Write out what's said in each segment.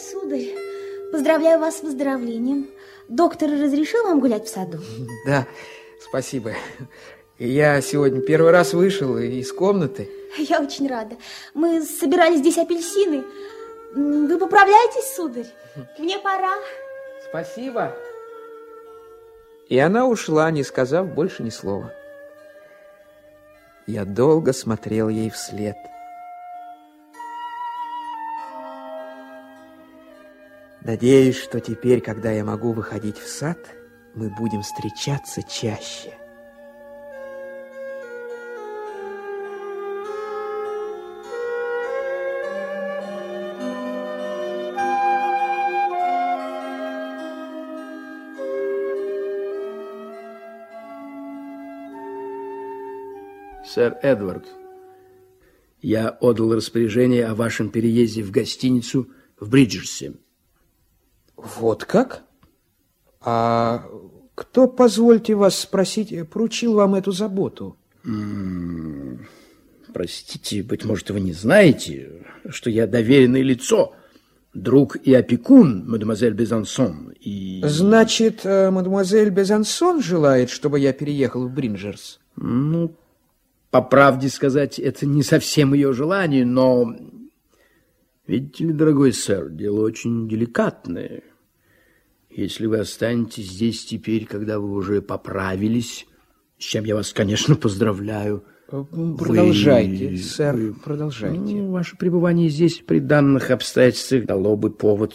сударь, поздравляю вас с выздоровлением. Доктор разрешил вам гулять в саду? Да, спасибо. Я сегодня первый раз вышел из комнаты. Я очень рада. Мы собирали здесь апельсины. Вы поправляетесь, сударь? Мне пора. Спасибо. И она ушла, не сказав больше ни слова. Я долго смотрел ей вслед. Надеюсь, что теперь, когда я могу выходить в сад, мы будем встречаться чаще. Сэр Эдвард, я отдал распоряжение о вашем переезде в гостиницу в Бриджерсе. Вот как? А кто, позвольте вас спросить, поручил вам эту заботу? М -м, простите, быть может, вы не знаете, что я доверенное лицо, друг и опекун мадемуазель Безансон. И... Значит, э, мадемуазель Безансон желает, чтобы я переехал в Бринджерс? Ну, по правде сказать, это не совсем ее желание, но... Видите ли, дорогой сэр, дело очень деликатное. Если вы останетесь здесь теперь, когда вы уже поправились, с чем я вас, конечно, поздравляю. Продолжайте, вы, сэр, вы, продолжайте. Ну, ваше пребывание здесь при данных обстоятельствах дало бы повод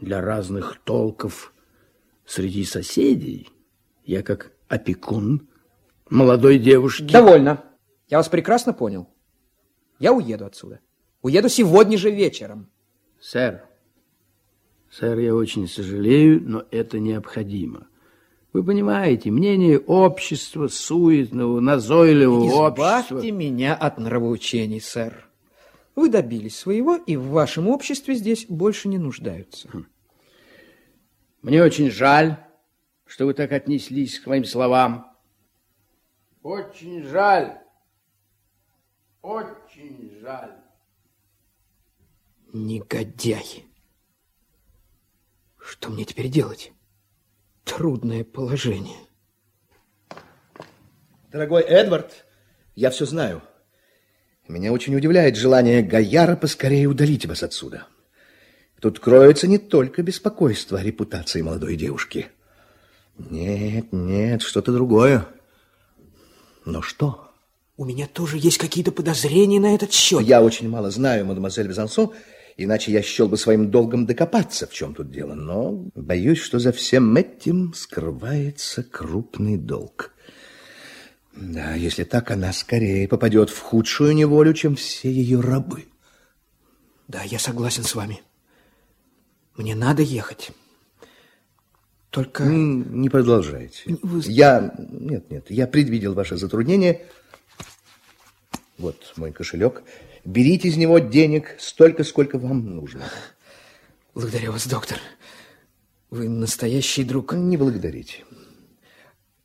для разных толков среди соседей. Я как опекун молодой девушки... Довольно. Я вас прекрасно понял. Я уеду отсюда. Уеду сегодня же вечером. Сэр, сэр, я очень сожалею, но это необходимо. Вы понимаете, мнение общества, суетного, назойливого Избавьте общества... Избавьте меня от нравоучений, сэр. Вы добились своего, и в вашем обществе здесь больше не нуждаются. Хм. Мне очень жаль, что вы так отнеслись к моим словам. Очень жаль. Очень жаль. Негодяй. Что мне теперь делать? Трудное положение. Дорогой Эдвард, я все знаю. Меня очень удивляет желание Гаяра поскорее удалить вас отсюда. Тут кроется не только беспокойство о репутации молодой девушки. Нет, нет, что-то другое. Но что? У меня тоже есть какие-то подозрения на этот счет. Я очень мало знаю, мадемуазель Безансон, иначе я счел бы своим долгом докопаться, в чем тут дело. Но боюсь, что за всем этим скрывается крупный долг. Да, если так, она скорее попадет в худшую неволю, чем все ее рабы. Да, я согласен с вами. Мне надо ехать. Только... Не продолжайте. Вы... Я... Нет, нет, я предвидел ваше затруднение вот мой кошелек. Берите из него денег столько, сколько вам нужно. Благодарю вас, доктор. Вы настоящий друг. Не благодарите.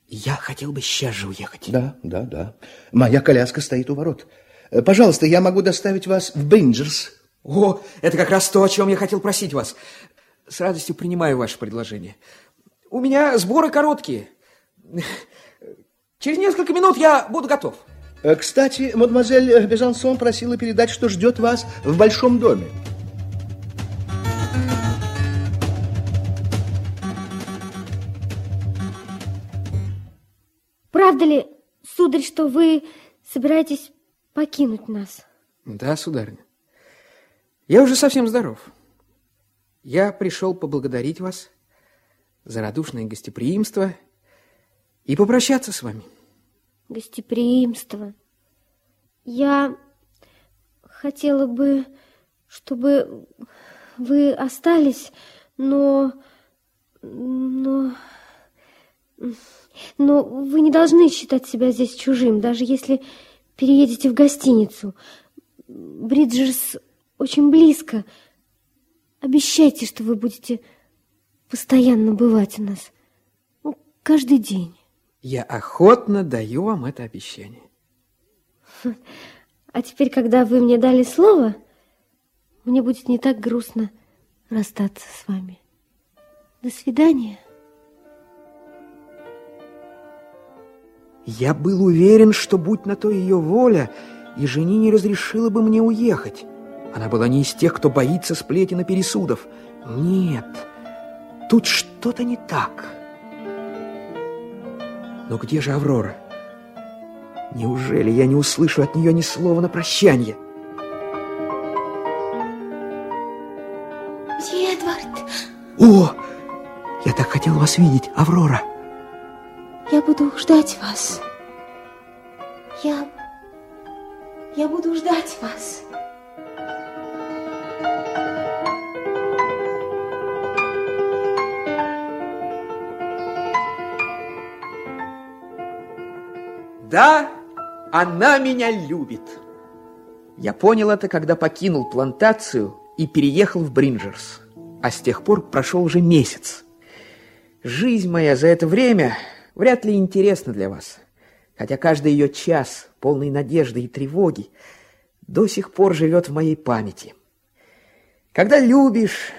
Я хотел бы сейчас же уехать. Да, да, да. Моя коляска стоит у ворот. Э, пожалуйста, я могу доставить вас в Бенджерс. О, это как раз то, о чем я хотел просить вас. С радостью принимаю ваше предложение. У меня сборы короткие. Через несколько минут я буду готов. Э, кстати, мадемуазель Безансон просила передать, что ждет вас в большом доме. Правда ли, сударь, что вы собираетесь покинуть нас? Да, сударыня. Я уже совсем здоров. Я пришел поблагодарить вас за радушное гостеприимство и попрощаться с вами гостеприимство. Я хотела бы, чтобы вы остались, но... но... Но вы не должны считать себя здесь чужим, даже если переедете в гостиницу. Бриджерс очень близко. Обещайте, что вы будете постоянно бывать у нас. Ну, каждый день. Я охотно даю вам это обещание. А теперь, когда вы мне дали слово, мне будет не так грустно расстаться с вами. До свидания. Я был уверен, что, будь на то ее воля, и жени не разрешила бы мне уехать. Она была не из тех, кто боится сплетен и пересудов. Нет, тут что-то не так. Но где же Аврора? Неужели я не услышу от нее ни слова на прощание? Мсье Эдвард! О, я так хотел вас видеть, Аврора. Я буду ждать вас. Я... Я буду ждать вас. Да, она меня любит. Я понял это, когда покинул плантацию и переехал в Бринджерс. А с тех пор прошел уже месяц. Жизнь моя за это время вряд ли интересна для вас. Хотя каждый ее час, полный надежды и тревоги, до сих пор живет в моей памяти. Когда любишь,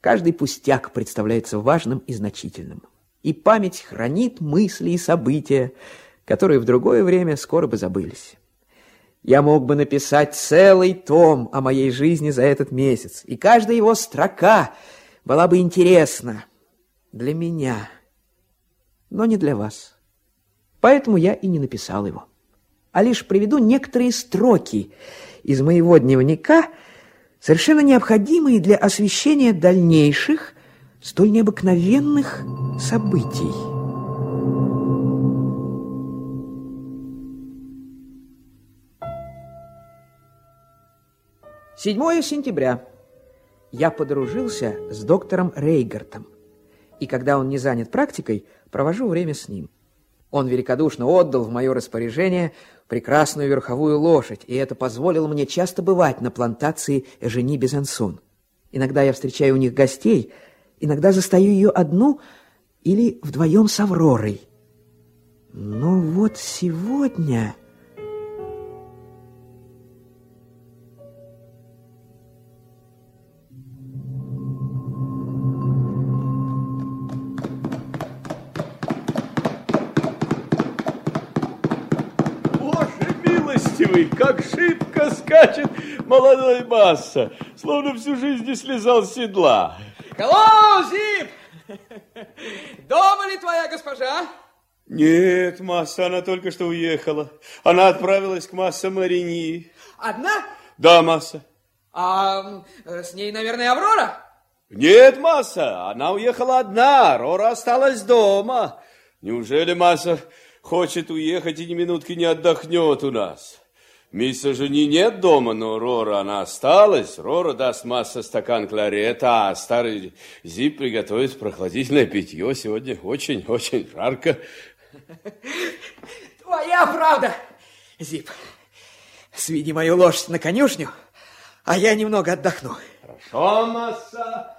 каждый пустяк представляется важным и значительным. И память хранит мысли и события, которые в другое время скоро бы забылись. Я мог бы написать целый том о моей жизни за этот месяц, и каждая его строка была бы интересна для меня, но не для вас. Поэтому я и не написал его, а лишь приведу некоторые строки из моего дневника, совершенно необходимые для освещения дальнейших столь необыкновенных событий. 7 сентября. Я подружился с доктором Рейгартом. И когда он не занят практикой, провожу время с ним. Он великодушно отдал в мое распоряжение прекрасную верховую лошадь, и это позволило мне часто бывать на плантации Эжени Безансон. Иногда я встречаю у них гостей, иногда застаю ее одну или вдвоем с Авророй. Но вот сегодня... скачет молодой масса, словно всю жизнь не слезал с седла. Hello, Зип! Дома ли твоя госпожа? Нет, масса, она только что уехала. Она отправилась к масса Марини. Одна? Да, масса. А с ней, наверное, Аврора? Нет, масса, она уехала одна, Рора осталась дома. Неужели масса хочет уехать и ни минутки не отдохнет у нас? Мисса Жени нет дома, но Рора, она осталась. Рора даст масса стакан кларета, а старый Зип приготовит прохладительное питье. Сегодня очень-очень жарко. Твоя правда, Зип. Сведи мою лошадь на конюшню, а я немного отдохну. Хорошо, масса.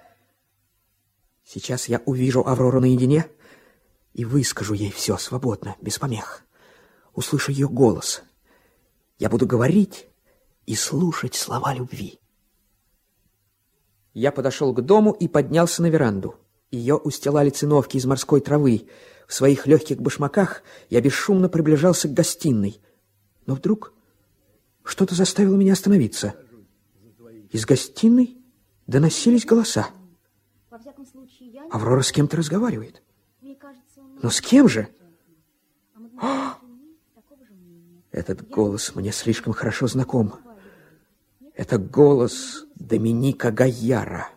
Сейчас я увижу Аврору наедине и выскажу ей все свободно, без помех. Услышу ее голос — я буду говорить и слушать слова любви. Я подошел к дому и поднялся на веранду. Ее устилали циновки из морской травы. В своих легких башмаках я бесшумно приближался к гостиной. Но вдруг что-то заставило меня остановиться. Из гостиной доносились голоса. Аврора с кем-то разговаривает. Но с кем же? А! Этот голос мне слишком хорошо знаком. Это голос Доминика Гайяра.